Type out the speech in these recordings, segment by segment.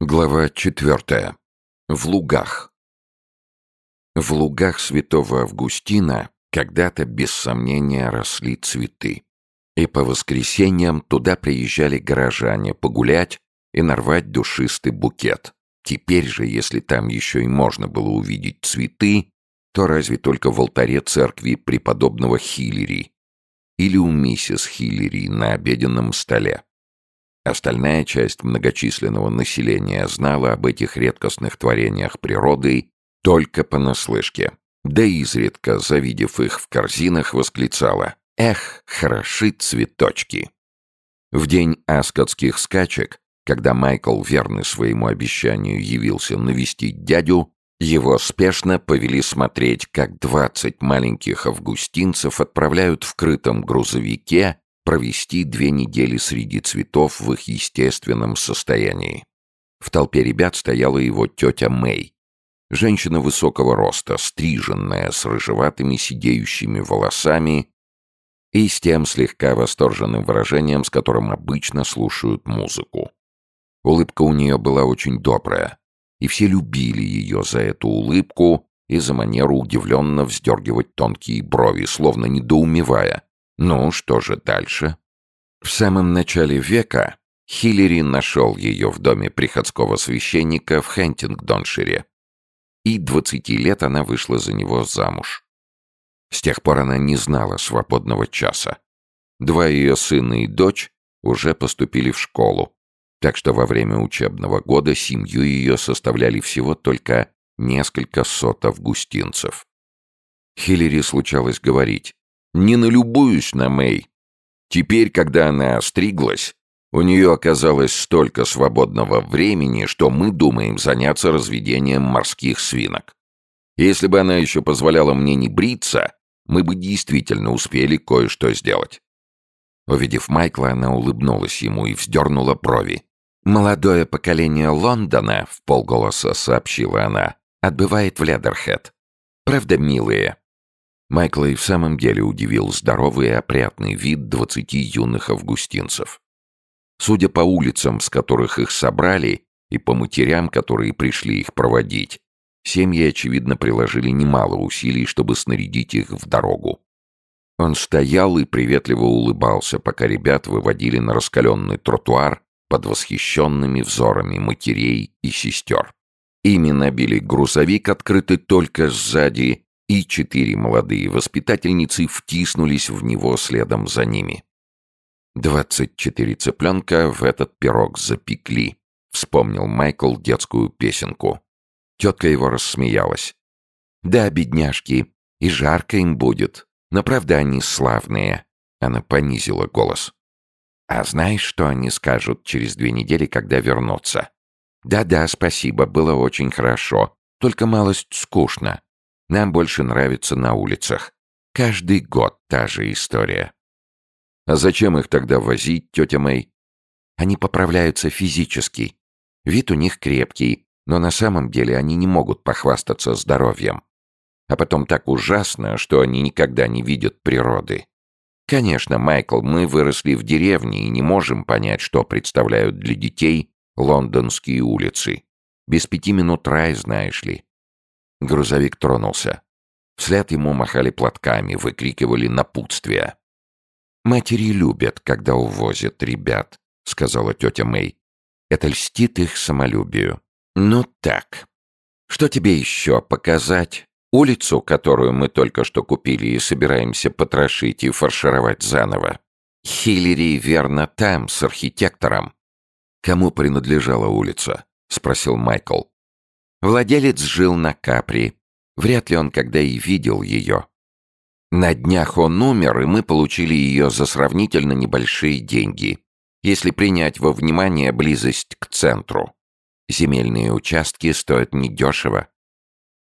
Глава четвертая. В лугах. В лугах святого Августина когда-то без сомнения росли цветы. И по воскресеньям туда приезжали горожане погулять и нарвать душистый букет. Теперь же, если там еще и можно было увидеть цветы, то разве только в алтаре церкви преподобного Хиллери или у миссис Хиллери на обеденном столе. Остальная часть многочисленного населения знала об этих редкостных творениях природы только понаслышке. Да изредка, завидев их в корзинах, восклицала «Эх, хороши цветочки!». В день аскотских скачек, когда Майкл, верный своему обещанию, явился навестить дядю, его спешно повели смотреть, как двадцать маленьких августинцев отправляют в крытом грузовике провести две недели среди цветов в их естественном состоянии. В толпе ребят стояла его тетя Мэй. Женщина высокого роста, стриженная, с рыжеватыми сидеющими волосами и с тем слегка восторженным выражением, с которым обычно слушают музыку. Улыбка у нее была очень добрая, и все любили ее за эту улыбку и за манеру удивленно вздергивать тонкие брови, словно недоумевая, ну, что же дальше? В самом начале века Хиллери нашел ее в доме приходского священника в Хентингдоншире. И двадцати лет она вышла за него замуж. С тех пор она не знала свободного часа. Два ее сына и дочь уже поступили в школу, так что во время учебного года семью ее составляли всего только несколько сот августинцев. Хиллери случалось говорить, не налюбуюсь на Мэй. Теперь, когда она остриглась, у нее оказалось столько свободного времени, что мы думаем заняться разведением морских свинок. Если бы она еще позволяла мне не бриться, мы бы действительно успели кое-что сделать. Увидев Майкла, она улыбнулась ему и вздернула брови. «Молодое поколение Лондона», — в полголоса сообщила она, — «отбывает в Ледерхед. Правда, милые?» Майкла и в самом деле удивил здоровый и опрятный вид двадцати юных августинцев. Судя по улицам, с которых их собрали, и по матерям, которые пришли их проводить, семьи, очевидно, приложили немало усилий, чтобы снарядить их в дорогу. Он стоял и приветливо улыбался, пока ребят выводили на раскаленный тротуар под восхищенными взорами матерей и сестер. Ими набили грузовик, открытый только сзади, и четыре молодые воспитательницы втиснулись в него следом за ними. «Двадцать четыре цыпленка в этот пирог запекли», — вспомнил Майкл детскую песенку. Тетка его рассмеялась. «Да, бедняжки, и жарко им будет, но правда они славные», — она понизила голос. «А знаешь, что они скажут через две недели, когда вернутся?» «Да-да, спасибо, было очень хорошо, только малость скучно. Нам больше нравится на улицах. Каждый год та же история. А зачем их тогда возить, тетя Мэй? Они поправляются физически. Вид у них крепкий, но на самом деле они не могут похвастаться здоровьем. А потом так ужасно, что они никогда не видят природы. Конечно, Майкл, мы выросли в деревне и не можем понять, что представляют для детей лондонские улицы. Без пяти минут рай, знаешь ли. Грузовик тронулся. Вслед ему махали платками, выкрикивали напутствия. «Матери любят, когда увозят ребят», — сказала тетя Мэй. «Это льстит их самолюбию». «Ну так. Что тебе еще показать? Улицу, которую мы только что купили и собираемся потрошить и фаршировать заново. Хиллери верно там, с архитектором». «Кому принадлежала улица?» — спросил Майкл. Владелец жил на Капри. Вряд ли он когда и видел ее. На днях он умер, и мы получили ее за сравнительно небольшие деньги, если принять во внимание близость к центру. Земельные участки стоят недешево.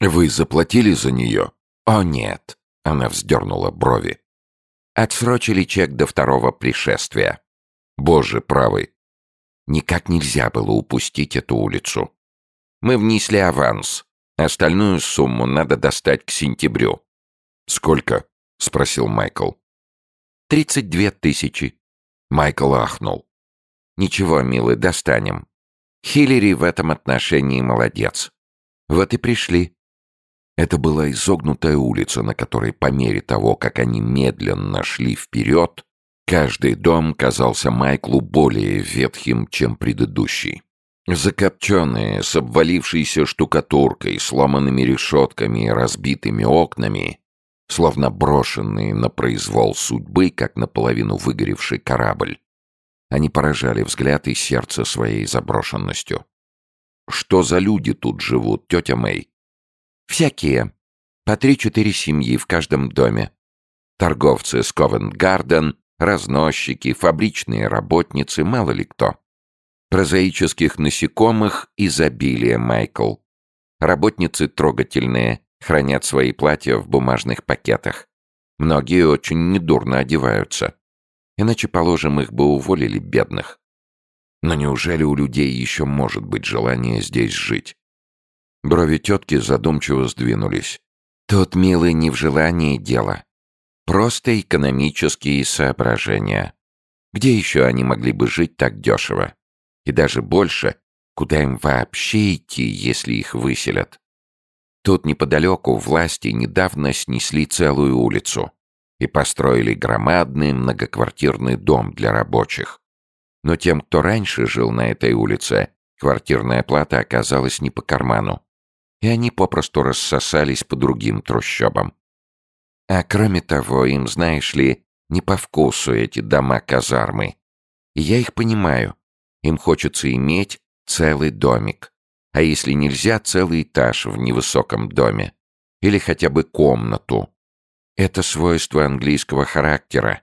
«Вы заплатили за нее?» «О, нет», — она вздернула брови. Отсрочили чек до второго пришествия. Боже правый. Никак нельзя было упустить эту улицу. Мы внесли аванс. Остальную сумму надо достать к сентябрю». «Сколько?» — спросил Майкл. «Тридцать две тысячи». Майкл ахнул. «Ничего, милый, достанем. Хиллери в этом отношении молодец. Вот и пришли. Это была изогнутая улица, на которой по мере того, как они медленно шли вперед, каждый дом казался Майклу более ветхим, чем предыдущий. Закопченные, с обвалившейся штукатуркой, сломанными решетками и разбитыми окнами, словно брошенные на произвол судьбы, как наполовину выгоревший корабль. Они поражали взгляд и сердце своей заброшенностью. «Что за люди тут живут, тетя Мэй?» «Всякие. По три-четыре семьи в каждом доме. Торговцы с Ковент-Гарден, разносчики, фабричные работницы, мало ли кто. Прозаических насекомых изобилие, Майкл. Работницы трогательные, хранят свои платья в бумажных пакетах. Многие очень недурно одеваются. Иначе, положим, их бы уволили бедных. Но неужели у людей еще может быть желание здесь жить? Брови тетки задумчиво сдвинулись. Тут, милый, не в желании дело. Просто экономические соображения. Где еще они могли бы жить так дешево? И даже больше, куда им вообще идти, если их выселят? Тут неподалеку власти недавно снесли целую улицу и построили громадный многоквартирный дом для рабочих. Но тем, кто раньше жил на этой улице, квартирная плата оказалась не по карману, и они попросту рассосались по другим трущобам. А кроме того, им, знаешь ли, не по вкусу эти дома-казармы. И я их понимаю. Им хочется иметь целый домик а если нельзя, целый этаж в невысоком доме. Или хотя бы комнату. Это свойство английского характера,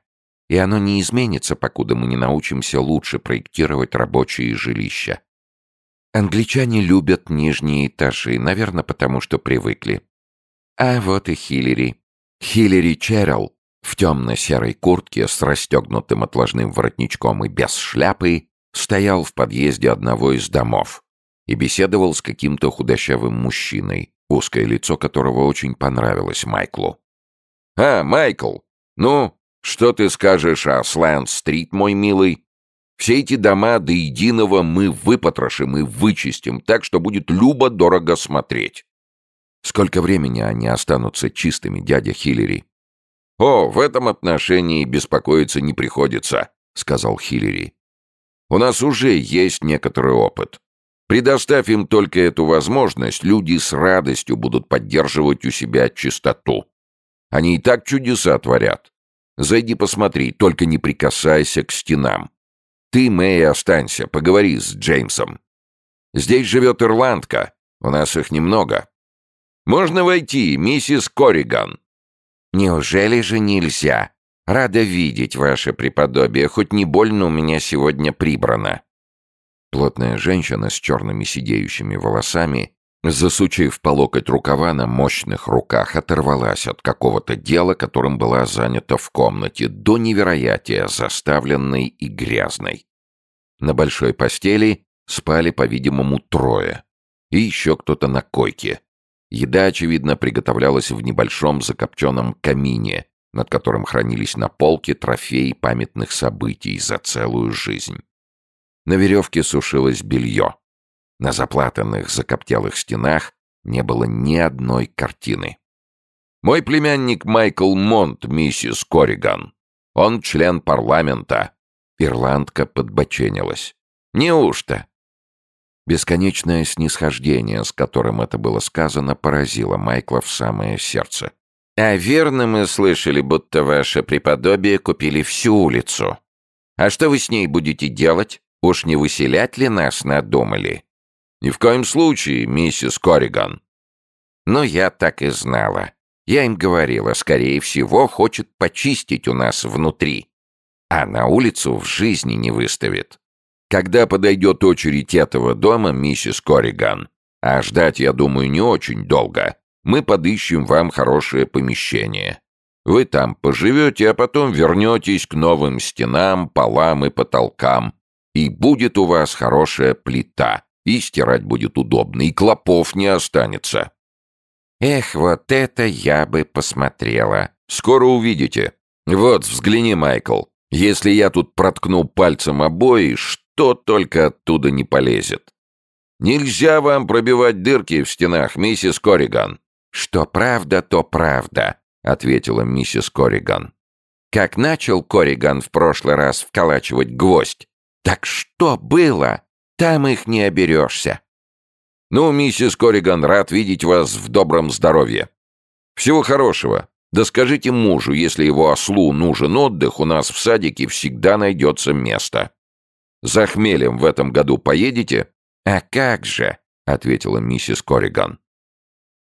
и оно не изменится, покуда мы не научимся лучше проектировать рабочие жилища. Англичане любят нижние этажи, наверное, потому что привыкли. А вот и Хиллери. Хиллери Черрилл в темно-серой куртке с расстегнутым отложным воротничком и без шляпы стоял в подъезде одного из домов и беседовал с каким-то худощавым мужчиной, узкое лицо которого очень понравилось Майклу. «А, Майкл, ну, что ты скажешь о Слэнд-стрит, мой милый? Все эти дома до единого мы выпотрошим и вычистим так, что будет любо-дорого смотреть». «Сколько времени они останутся чистыми, дядя Хиллери?» «О, в этом отношении беспокоиться не приходится», — сказал Хиллери. «У нас уже есть некоторый опыт. Предоставь им только эту возможность, люди с радостью будут поддерживать у себя чистоту. Они и так чудеса творят. Зайди посмотри, только не прикасайся к стенам. Ты, Мэй, останься, поговори с Джеймсом. Здесь живет ирландка, у нас их немного. Можно войти, миссис Корриган. Неужели же нельзя? Рада видеть ваше преподобие, хоть не больно у меня сегодня прибрано. Плотная женщина с черными сидеющими волосами, засучив по локоть рукава на мощных руках, оторвалась от какого-то дела, которым была занята в комнате, до невероятия заставленной и грязной. На большой постели спали, по-видимому, трое. И еще кто-то на койке. Еда, очевидно, приготовлялась в небольшом закопченном камине, над которым хранились на полке трофеи памятных событий за целую жизнь. На веревке сушилось белье. На заплатанных, закоптелых стенах не было ни одной картины. «Мой племянник Майкл Монт, миссис Корриган. Он член парламента». Ирландка подбоченилась. «Неужто?» Бесконечное снисхождение, с которым это было сказано, поразило Майкла в самое сердце. «А верно мы слышали, будто ваше преподобие купили всю улицу. А что вы с ней будете делать?» Уж не выселять ли нас надумали? Ни в коем случае, миссис Корриган. Но я так и знала. Я им говорила, скорее всего, хочет почистить у нас внутри. А на улицу в жизни не выставит. Когда подойдет очередь этого дома, миссис Корриган, а ждать, я думаю, не очень долго, мы подыщем вам хорошее помещение. Вы там поживете, а потом вернетесь к новым стенам, полам и потолкам, и будет у вас хорошая плита, и стирать будет удобно, и клопов не останется. Эх, вот это я бы посмотрела. Скоро увидите. Вот, взгляни, Майкл. Если я тут проткну пальцем обои, что только оттуда не полезет. Нельзя вам пробивать дырки в стенах, миссис Корриган. Что правда, то правда, ответила миссис Корриган. Как начал Корриган в прошлый раз вколачивать гвоздь, так что было? Там их не оберешься. Ну, миссис Корриган, рад видеть вас в добром здоровье. Всего хорошего. Да скажите мужу, если его ослу нужен отдых, у нас в садике всегда найдется место. За хмелем в этом году поедете? А как же, ответила миссис Корриган.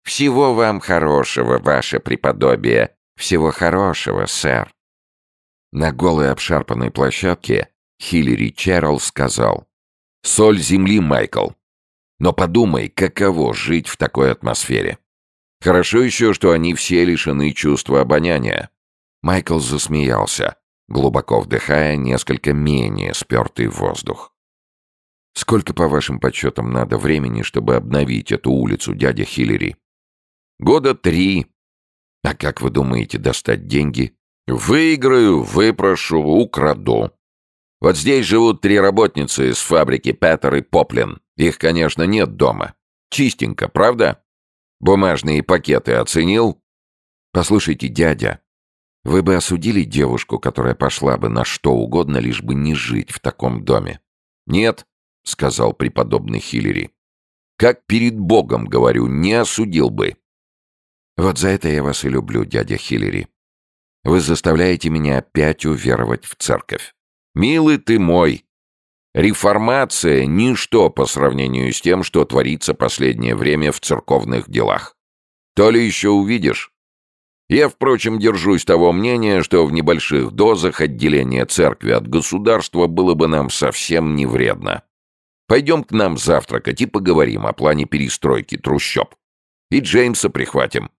Всего вам хорошего, ваше преподобие. Всего хорошего, сэр. На голой обшарпанной площадке Хиллери Черрилл сказал. «Соль земли, Майкл. Но подумай, каково жить в такой атмосфере. Хорошо еще, что они все лишены чувства обоняния». Майкл засмеялся, глубоко вдыхая несколько менее спертый воздух. «Сколько, по вашим подсчетам, надо времени, чтобы обновить эту улицу, дядя Хиллери?» «Года три». «А как вы думаете достать деньги?» «Выиграю, выпрошу, украду. Вот здесь живут три работницы из фабрики Петтер и Поплин. Их, конечно, нет дома. Чистенько, правда? Бумажные пакеты оценил? Послушайте, дядя, вы бы осудили девушку, которая пошла бы на что угодно, лишь бы не жить в таком доме? Нет, сказал преподобный Хиллери. Как перед Богом, говорю, не осудил бы. Вот за это я вас и люблю, дядя Хиллери. Вы заставляете меня опять уверовать в церковь. Милый ты мой! Реформация — ничто по сравнению с тем, что творится последнее время в церковных делах. То ли еще увидишь. Я, впрочем, держусь того мнения, что в небольших дозах отделение церкви от государства было бы нам совсем не вредно. Пойдем к нам завтракать и поговорим о плане перестройки трущоб. И Джеймса прихватим.